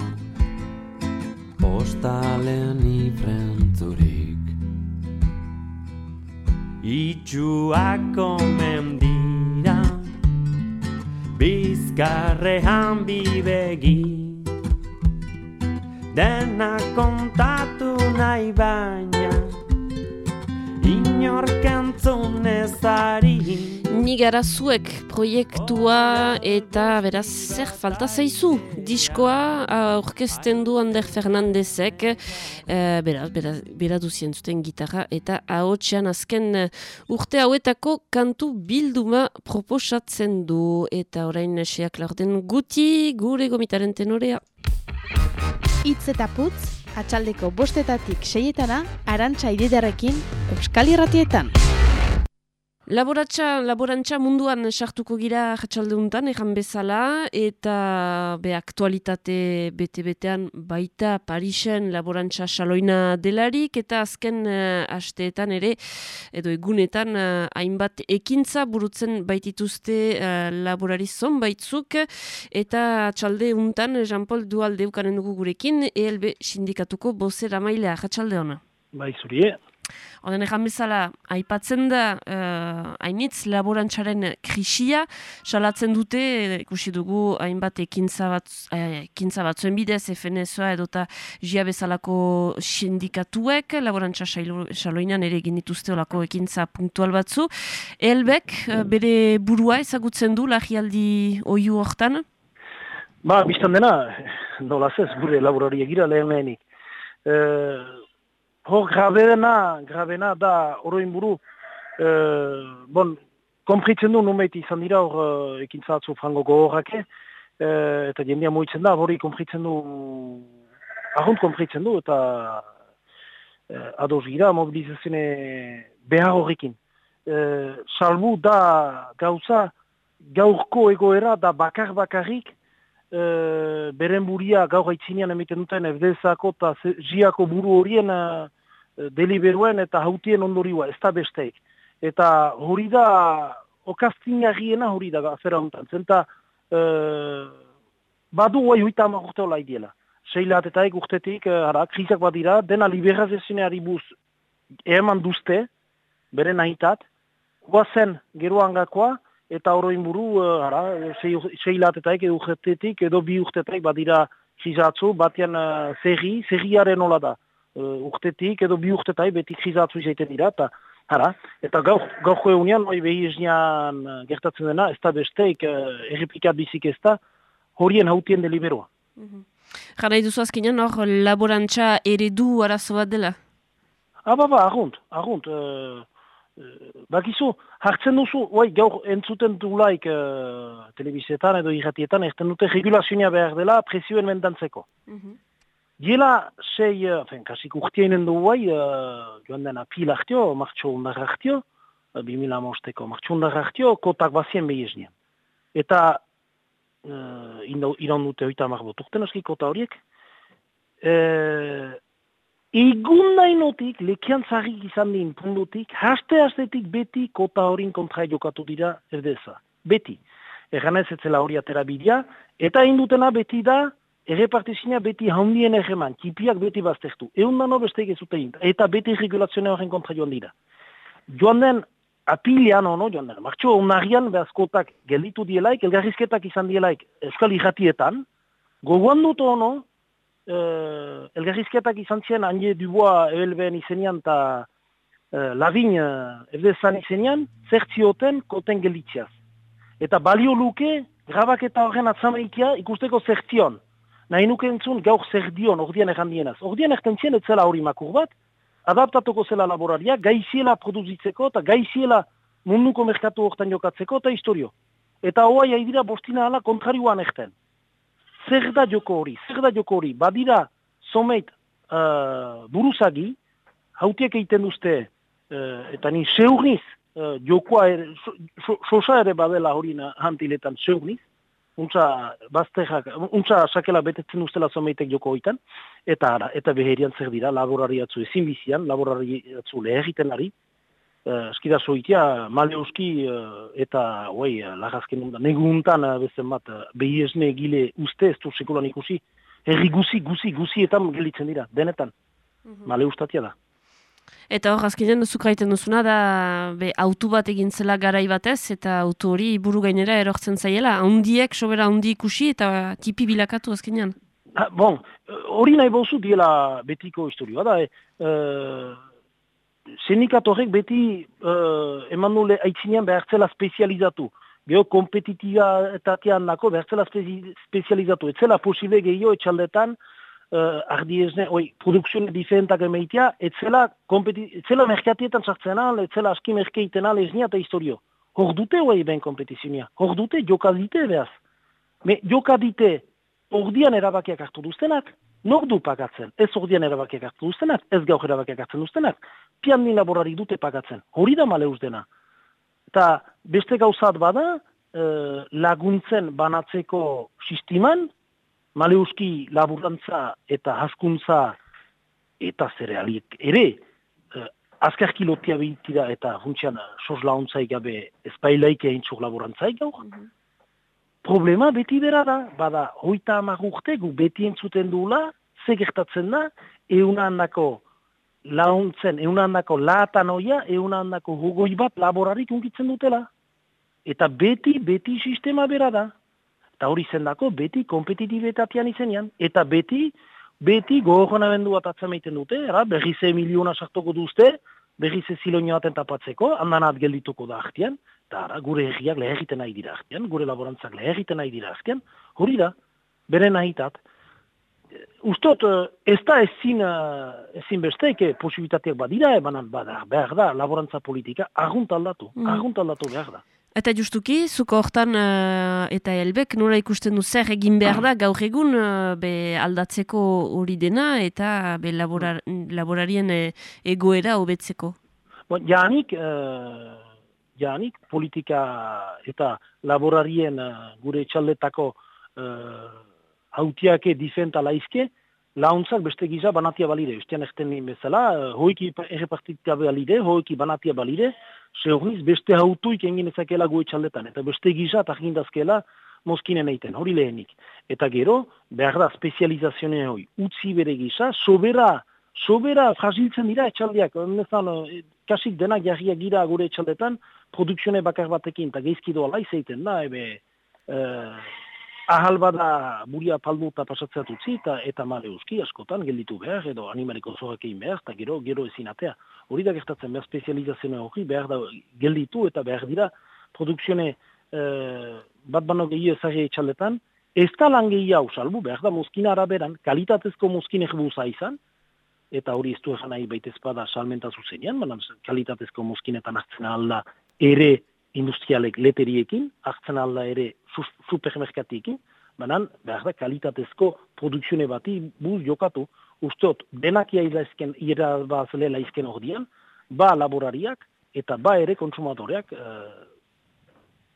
S11: Postalen ifrentzurik. Itxuak omen dira Bizkarrean bibegi Dena kontatu nahi baina Inorkantzun ezari
S1: Nigara zuek proiektua eta beraz zer falta zaizu? Diskoa aurkezten du Ander Fernandezek e, beraz, beraz, beraz duzien zuten gitarra eta ahotsean azken urte hauetako kantu bilduma proposatzen du. Eta orain seak laurden guti gure gomitaren tenorea
S8: Itz eta putz, atxaldeko bostetatik seietana, arantxa ididarekin, Euskal Irratietan.
S1: Laboratza, laborantza munduan sartuko gira jatsalde untan, egan bezala, eta be aktualitate bete-betean baita Parisen laborantza saloina delarik, eta azken uh, asteetan ere, edo egunetan, uh, hainbat ekintza burutzen baitituzte uh, laborari baitzuk, eta txalde untan, Jean-Paul Dual dugu gurekin, ELB sindikatuko bozera mailea, jatsalde ona.
S12: Bai, zurie.
S1: Oden egan bezala, aipatzen da uh, hainitz laborantzaren krisia, salatzen dute, ikusi dugu hainbat ekintza, bat, eh, ekintza batzuen bidez, FNSOa edota jia bezalako sindikatuek, laborantza saloinan ere egin dituzte olako ekintza punktual batzu. Elbek, uh, bere burua ezagutzen du, lagialdi oiu hortan?
S12: Ba, biztan dena, nolaz ez, gure laborari egira lehen lehenik. Uh, Hor, grabena, grabena da oroin buru, e, bon, kompritzen du numeit izan dira hor uh, ekintza frango gogorrake, uh, eta jendea moitzen da, hori kompritzen du, ahont kompritzen du, eta uh, ados gira mobilizazioa behar horrekin. Uh, salbu da gauza gaurko egoera da bakar bakarrik uh, beren buria gaur haitzinean emiten duten FDSako eta ziako buru horien uh, deliberuen eta hautien ondoriua, ez da besteik. Eta hori da, okaztinarriena hori da afera honetan. Zenta, uh, badu guai huita amagurte hola idiela. Seilat eta ek urtetik, uh, ara, krisak badira, dena liberaziozineari buz eman duzte, bere nahitat, guazen geroan gakoa, eta oroin buru, uh, ara, seilat eta ek urtetik, edo bi urtetik badira krizatzu, batean uh, zerri, zerriaren hola da. Uh, urtetik, edo bi urtetai beti krizatzu izaiten dira, eta Hara, eta gaur, gaurko egunean, oi behi esnean gertatzen dena, ez da besteik, uh, erreplikat bizik ez da, horien hautien deliberoa.
S1: Mm Jara iduzu azkenean hor laborantza eredu arazo bat dela?
S12: Ah, ba, ba, argunt, argunt. Uh, bakizu, hartzen duzu, oi, gaur entzuten du laik uh, telebizetan edo irratietan, erten dute regulazioa behar dela presioen mendantzeko. Mm Diela, sei, fen, kasik urtiainen du guai, uh, joan dena pil hartio, martxo undar hartio, uh, bimila mosteko martxo undar hartio, kotak bazien behi esnean. Eta, uh, iran dute oita marbot urten aski kota horiek, uh, egun dainotik, lekian zaharrik izan din pundutik, haste-hastetik beti kota horin kontra jokatu dira erdeza. Beti. Egan ez etzela hori atera bidea, eta indutena beti da, errepartizina beti haundien egeman, kipiak beti baztertu. Egun dano beste egizute eta beti regulazioa horren kontra joan dira. Joan den, apilian ono, joan den, martxo onarian behazkotak gelditu dielaik, elgarrizketak izan dielaik euskal irratietan, gogoan dut ono, eh, elgarrizketak izan ziren, handi duboa ebelben izenian eta eh, labin eh, evdezan izenian, zertzioten koten gelditziaz. Eta balio luke, grabaketa horren atzamaikia ikusteko zertzion nahi nuke entzun gaur zer dion ordean errandienaz. Ordean ertentzien ez zela hori makur bat, adaptatuko zela laboraria, gaiziela produzitzeko eta gaiziela munduko merkatu hortan jokatzeko eta historio. Eta hoa jaidira bostina ala kontrarioan erten. Zer da joko hori, zer da joko hori, badira someit uh, buruzagi, hautiek egiten duzte, uh, eta ni seurniz, uh, jokoa ere, sosa so, ere badela hori hantiletan seurniz, untza bazterrak, untza sakela betetzen ustela zomeitek joko oitan, eta ara, eta beherian zer dira, laborariatzu ezin bizian, laborariatzu lehegiten ari, uh, eskida zoitia, male uski uh, eta, uai, uh, lagazken undan, neguntan bezen bat, uh, behi esne gile uste ez du sekulan ikusi, herri guzi, guzi, guzi eta gelitzen dira, denetan, mm -hmm. male ustatia da.
S1: Eta hor, azkenean duzu kraiten duzuna da be, autu bat egin zela garai batez, eta autu hori buru gainera erortzen zaiela. Hundiek, sobera hundi ikusi eta tipi bilakatu azkenean.
S12: Ha, ah, bon, hori nahi bozu diela betiko historioa da. E, uh, Zenikatorek beti uh, eman nule aitzinean behartzela spezializatu. Geo kompetitiba eta nako behartzela spezializatu. Etzela posible gehiago etxaldetan, uh, ardi ezne, oi, produkzioen diferentak emeitea, etzela, etzela merkatietan sartzen al, etzela aski merkeiten al ez eta historio. Hor dute oi ben kompetizionia, hor dute jokadite behaz. Me jokadite ordian erabakiak hartu duztenak, nor du pagatzen, ez ordian erabakiak hartu duztenak, ez gaur erabakiak hartzen duztenak, pian din laborari dute pagatzen, hori da male dena. Eta beste gauzat bada, uh, laguntzen banatzeko sisteman, maleuski laburantza eta haskuntza eta zerealik ere, eh, azkarki lotia behitira eta funtsian sos launtzai gabe ezpailaik egin txok laburantzai gaur. Mm -hmm. Problema beti bera da, bada hoita amagurte gu beti entzuten duela, ze gertatzen da, euna handako launtzen, euna handako laatan oia, euna handako hugoi bat laborarik unkitzen dutela. Eta beti, beti sistema bera da. Eta hori zendako beti kompetitibetatean izenean, eta beti, beti gogoan abendu bat atzamaiten dute, era, berri ze miliona sartuko duzte, berri ze ziloño aten tapatzeko, handan geldituko da ahtian, eta ara, gure herriak lehegiten nahi dira ahtian, gure laborantzak lehegiten nahi dira ahtian, hori da, bere nahitat. Ustot, ez da ezin, ezin besteike posibitateak badira, ebanan, bada, behar da, laborantza politika, argunt aldatu, mm. argunt aldatu behar da.
S1: Eta justuki, zuko hortan eh, eta helbek nola ikusten du zer egin behar da gaur egun eh, be aldatzeko hori dena eta be laborar, laborarien eh, egoera hobetzeko.
S12: Bon, janik, uh, janik politika eta laborarien uh, gure txaldetako uh, hautiake difenta laizke, launtzak beste giza banatia balire. Ustean ezten nien bezala, uh, hoiki errepartitia balire, hoiki banatia balire, zehorniz beste hautuik engin ezakela gure txaldetan. Eta beste giza eta jindazkela moskinen eiten, hori lehenik. Eta gero, behar da, spezializazioen hori, utzi bere giza, sobera, sobera fragiltzen dira etxaldiak. Nezan, eh, kasik denak jarriak gira gure etxaldetan, produksione bakar batekin, eta geizki doa laiz eiten da, ebe, eh, ahal bada buria paldu eta pasatzeat utzi, eta, eta male uski askotan, gelditu behar, edo animaliko zorak egin behar, eta gero, gero ezin atea. Hori da gertatzen, behar spezializazioa hori, behar da gelditu, eta behar dira, produksione eh, bat bano gehi ezagri etxaldetan, ez da lan gehi hau salbu, behar da muskina araberan, kalitatezko muskin egbuza izan, eta hori ez du egan nahi baita ezpada salmenta zuzenean, baina kalitatezko moskinetan hartzen alda ere industrialek leteriekin, hartzen alda ere su- supermerkatiekin, baina behar da kalitatezko produksione bati buz jokatu, usteot, denak iraizken, irabazle laizken ordian, ba laborariak eta ba ere konsumadoreak eh,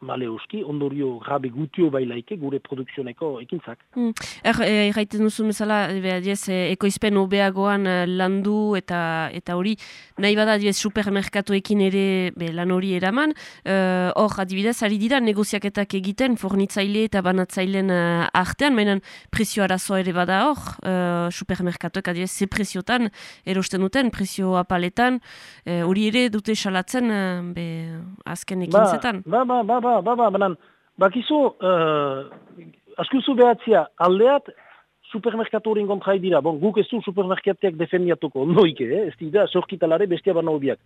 S12: male uski, ondorio grabe gutio bailaike gure produksioneko ekintzak.
S1: Hmm. Er, e, erraiten duzu bezala, e, adiez, e, ekoizpen hobeagoan landu eta eta hori, nahi bada adiez supermerkatuekin ere be, lan hori eraman, hor, adibidez, ari dira negoziaketak egiten fornitzaile eta banatzailen e, artean, mainan prezio arazoa ere bada hor, e, supermerkatuek adiez, ze preziotan erosten duten, prezio apaletan, hori ere dute salatzen be, azken ekintzetan.
S12: Ba, ba, ba, ba, ba, ba, banan, bakizu, uh, askuzu behatzia, aldeat, supermerkatu kontrai dira. Bon, guk ez du supermerkatiak defendiatuko, noike, eh? ez dira, sorkitalare bestia bana hobiak.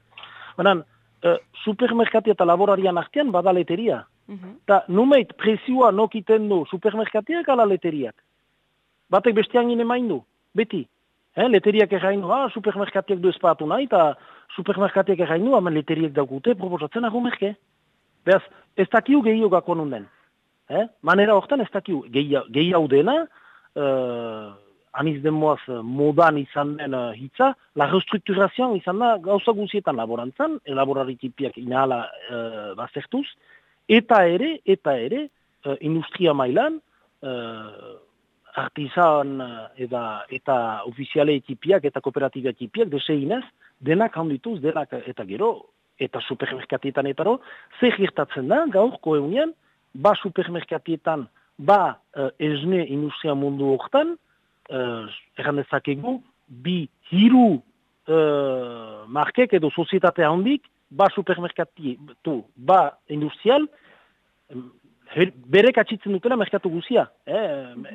S12: Banan, uh, supermerkatia eta laborarian artean bada leteria. Ta, numeit, prezioa nokiten du supermerkatiak ala leteriak. Batek bestean gine maindu, beti. Eh, leteriak errainu, ah, supermerkatiak du espatu nahi, eta supermerkatiak errainu, hamen leteriak daukute, proposatzen ahu merke. Beraz, ez dakiu gehiago gako nunden. Eh? Manera horretan ez dakiu gehiago dena, uh, aniz demoaz modan izan den uh, hitza, la restrukturazioan izan da gauza guzietan laborantzan, elaborari tipiak inahala uh, bazertuz, eta ere, eta ere, uh, industria mailan, uh, artisan eta, eta ofiziale ekipiak eta kooperatiba ekipiak deseinez, denak handituz, denak eta gero, eta supermerkatietan etaro, zer gertatzen da, gaurko egunean, ba supermerkatietan, ba uh, esne industria mundu hortan, uh, erran dezakegu, bi hiru uh, markek edo sozietate handik, ba supermerkatietu, ba industrial, her, bere katxitzen dutela merkatu guzia. Eh?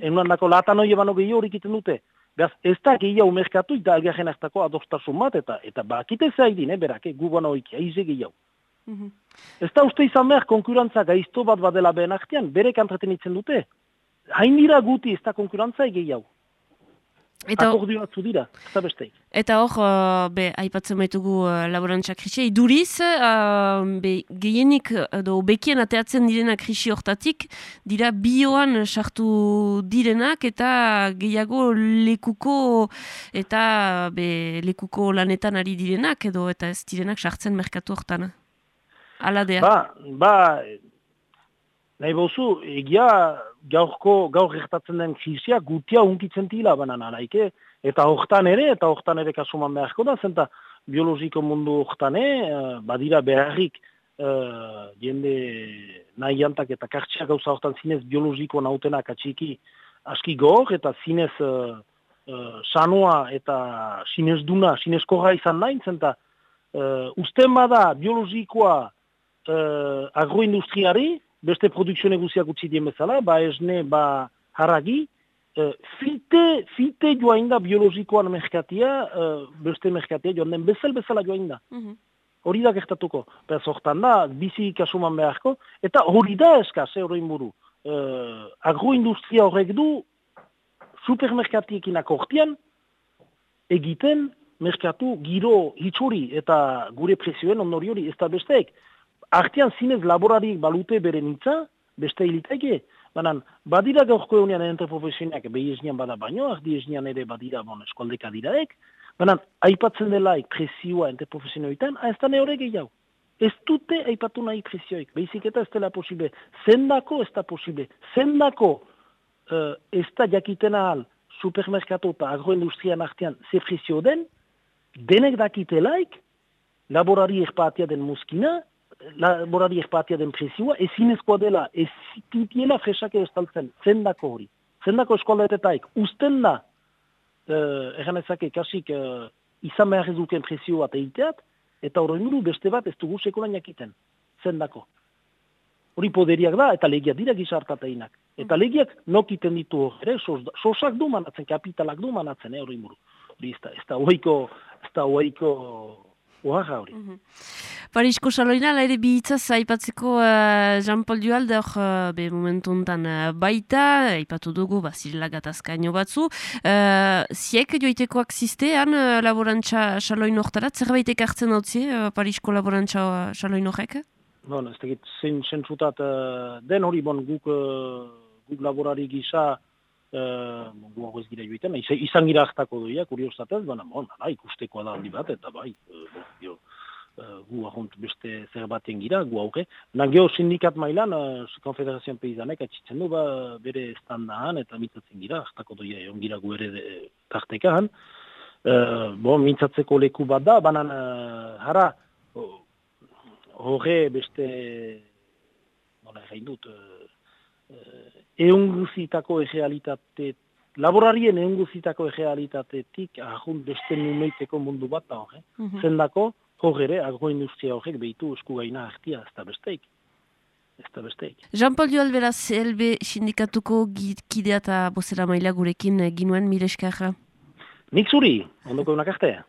S12: Enuan dako latanoi ebano gehiago horik iten dute. Beraz, ez da gehiago merkatu, eta algarren hartako adostasun bat, eta, eta bakite zaidin, eh, berak, eh, gubana hoik, aize gehiago. Ez da uste izan behar konkurantza gaizto bat badela behen artean, bere kantretenitzen dute. Hain dira guti ez da konkurantza gehiago.
S1: Eta,
S12: Akordio batzu dira, ez da besteik.
S1: eta hor, uh, be, aipatzen baitugu uh, laborantza krisia, iduriz, uh, be, gehienik, edo bekien ateatzen direna krisi hortatik, dira bioan sartu direnak, eta gehiago lekuko, eta be, lekuko lanetan ari direnak, edo eta ez direnak sartzen merkatu hortan. Aladea.
S12: Ba, ba, nahi bozu, egia gaurko, gaur gertatzen den krisia gutia unkitzen tila banan araike, eta hortan ere, eta hortan ere kasuman beharko da, zenta biologiko mundu hortan ere, badira beharrik, uh, jende nahi jantak eta kartxeak gauza hortan zinez biologiko nautenak atxiki aski gor, eta zinez uh, uh, sanua eta sinezduna, sinezkorra izan nahi, zenta uh, usten bada biologikoa uh, agroindustriari, beste produkzione guziak utzi dien bezala, ba esne, ba haragi, uh, fite, fite joain da biologikoan merkatia, uh, beste merkatia joan den bezal bezala joain da. Hori da gertatuko. Beraz, hortan da, bizi kasuman beharko, eta hori da eskaz, eh, horrein buru. Uh, agroindustria horrek du, supermerkatiekin akortian, egiten merkatu giro hitxori eta gure prezioen ondori hori ez da besteek. Artean zinez laborariek balute beren hitza, beste hilitaike. Banan, badira gaurko egunean entre profesionak behi esnean bada baino, ardi esnean ere badira bon, eskualdeka diraek, banan, aipatzen delaik presioa entre profesionioetan, ez da ne horre gehiago. Ez dute aipatu nahi presioik, behizik eta ez dela posible. Zendako ez da posible. Zendako uh, ez da jakiten ahal supermerkatu eta agroindustrian artean ze presio den, denek dakitelaik, laborari erpatia den muskina, laborari erpatia den presioa, ezinezkoa dela, ez titiela fresake estaltzen, zendako hori. Zendako eskoletetaik, usten da, uh, egan kasik, uh, izan behar ez duken presioa teiteat, eta hori beste bat ez dugu sekulan jakiten, zendako. Hori poderiak da, eta legiak dira gizartateinak. Eta legiak nokiten ditu hori, sosak du manatzen, kapitalak du manatzen, hori muru. Hori ez da, ez da, oaiko, ez da, oaiko, oaga hori.
S1: Mhm. Parisko saloina, ere bihitzaz aipatzeko uh, Jean-Paul Dualde hor uh, be momentu honetan uh, baita, aipatu dugu, ba, zirela gatazkaino batzu. Uh, ziek joitekoak ziztean uh, laborantza saloin hortarat, zerbait ekartzen hau uh, Parisko laborantza saloin horrek?
S12: Bon, ez tegit, zein zentzutat, uh, den hori bon guk, uh, guk laborari gisa, Uh, hau ez gira joiten, izan gira hartako doia, kuriostatez, baina, bon, bai, ikustekoa da handi bat, eta bai, uh, jo, uh, gu ahont beste zer baten gira, gu hauke. Nageo sindikat mailan, uh, konfederazioan peizanek, atxitzen du, ba, bere standaan, eta mitzatzen gira, hartako doia, egon gira gu ere tartekaan. Uh, bon, mintzatzeko leku bat da, baina, uh, hara, horre beste, nola egin dut, uh, eunguzitako egealitate, laborarien eunguzitako egealitatetik ahun beste numeiteko mundu bat da hori. Mm -hmm. Zendako, hor ere, agroindustria horrek behitu esku gaina hartia, ez da besteik. Ez da besteik.
S1: Jean-Paul Dual beraz, LB sindikatuko kidea eta bozera maila gurekin ginuen mire eskarra.
S12: Nik zuri, ondoko unak artea.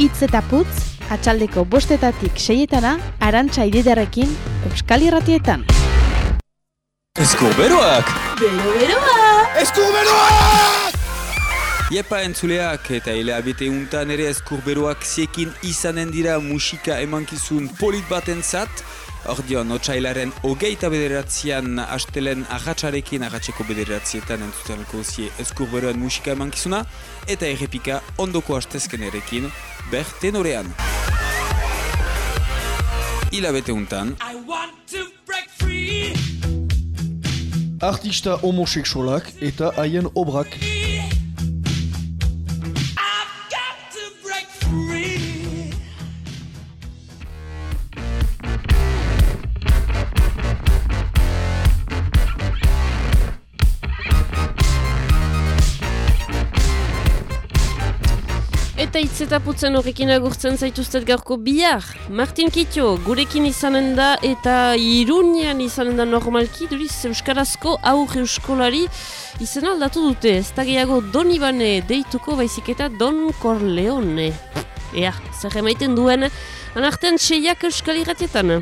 S13: Itz eta putz, atxaldeko bostetatik seietana, arantxa ididarekin, Euskal Irratietan.
S4: Eskuberoak!
S5: Bero beroa!
S4: Eskuberoak! Iepa entzuleak eta hilabete untan ere eskurberoak ziekin izanen dira musika emankizun polit baten zat. Ordio, notxailaren hogeita bederatzean astelen ahatsarekin ahatseko bederatzietan entzutelko zie eskurberoen musika emankizuna eta errepika ondoko astezken erekin ber tenorean. Hilabete untan...
S5: I want to break free.
S6: Artista homoseksualak eta haien obrak.
S1: Eta hitz eta putzen horrekin agurtzen zaituztet gaurko bihar. Martin Kitio, gurekin izanen da eta irunian izanen da normalki, duriz Euskarazko aur euskolari izan aldatu dute. Ez da gehiago Don Ibane deituko baizik eta Don Corleone. Ea, zer emaiten duen, anartean seiak euskal irratietan.